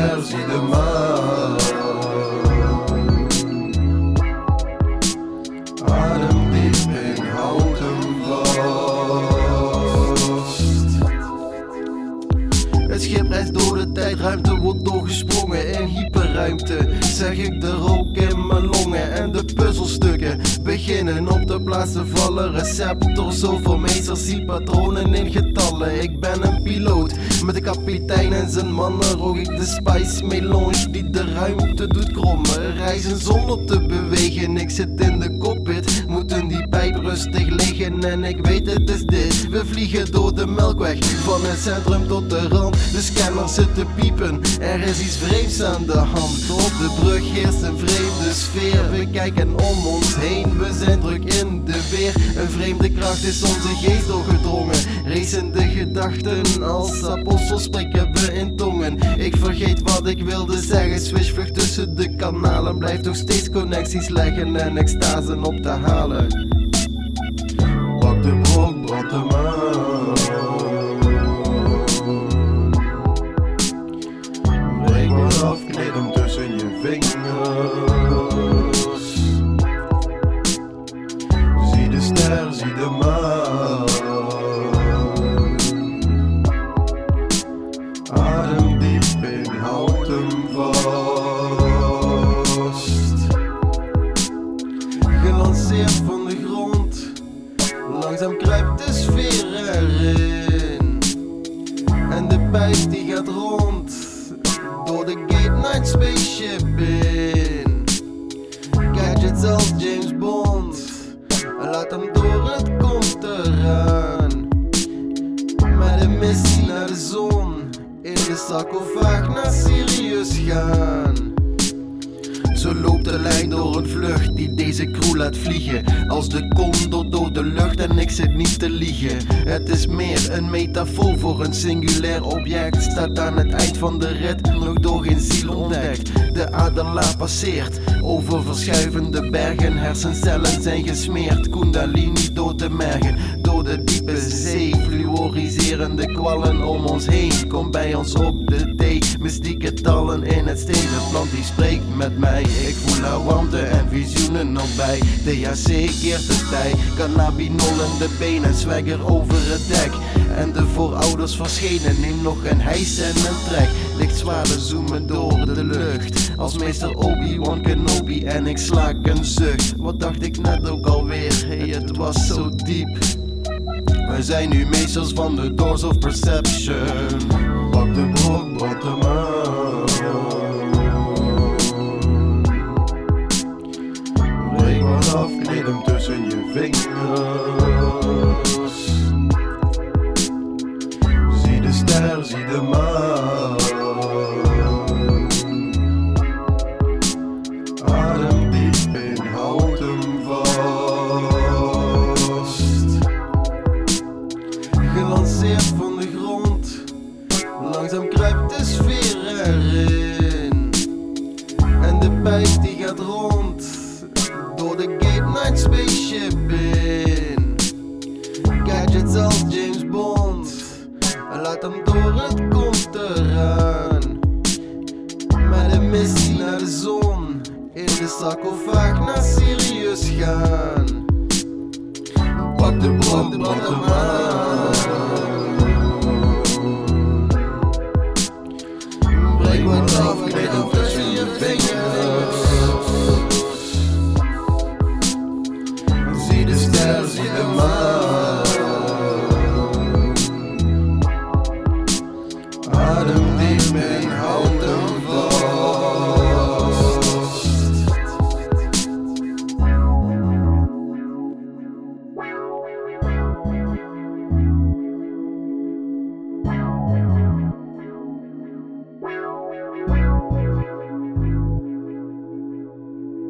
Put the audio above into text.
houd hem vast. Het schip reist door de tijdruimte, wordt doorgesprongen in hyperruimte. Zeg ik de mijn longen en de puzzelstukken beginnen op te plaatsen vallen. Receptors, zoveel meesters, zie patronen in getallen. Ik ben een piloot met de kapitein en zijn mannen. Rook ik de spice melange die de ruimte doet krommen. Reizen zonder te bewegen, ik zit in de cockpit. Moeten die pijp rustig liggen en ik weet het is dit. We vliegen door de melkweg van het centrum tot de rand. De scanner zit te piepen, er is iets vreemds aan de hand. Op de heerst een vreemde sfeer. We kijken om ons heen, we zijn druk in de weer. Een vreemde kracht is onze geest doorgedrongen. Racende gedachten als apostels spreken we in tongen. Ik vergeet wat ik wilde zeggen. Swish vlucht tussen de kanalen. Blijf nog steeds connecties leggen en extasen op te halen. Pak de brok, brand hem. Breek wat af, kneed hem Zie de ster, zie de maan. Adem diep in, houd hem vast. Gelanceerd van de grond, langzaam kruipt de sfeer erin. En de pijp die Spaceship in. Gadgets als James Bond, laat hem door het komt eraan. Met een missie naar de zon, in de sarcofaag naar Sirius gaan. Zo loopt de lijn door een vlucht die deze crew laat vliegen. Als de condor door de lucht en ik zit niet te liegen. Het is meer een metafoor voor een singulair object. Staat aan het eind van de rit, nog door geen ziel ontdekt. De adelaar passeert over verschuivende bergen. Hersencellen zijn gesmeerd, kundalini door de mergen. Door de diepe zee, fluoriserende kwallen om ons heen. Kom bij ons op de thee, mystieke tallen in het steen. De plant die spreekt met mij, ik voel haar warmte en visioenen nog bij. THC keert de tij, cannabinol in de benen, swagger over het dek. En de voorouders verschenen, neem nog een hijs en een trek. Lichtzwaren zoomen door de lucht, als meester Obi-Wan Kenobi. En ik slaak een zucht, wat dacht ik net ook alweer, hey het was zo diep. Wij zijn nu meesters van de doors of perception. Pak de brok, brand hem aan. Langzaam kruipt de sfeer erin. En de pijp die gaat rond, door de Gate Night Spaceship in. Gadgets als James Bond, laat hem door het komt eraan. Met een missie naar de zon, in de sarcofaag naar Sirius gaan. Pak de brand, brand Yeah.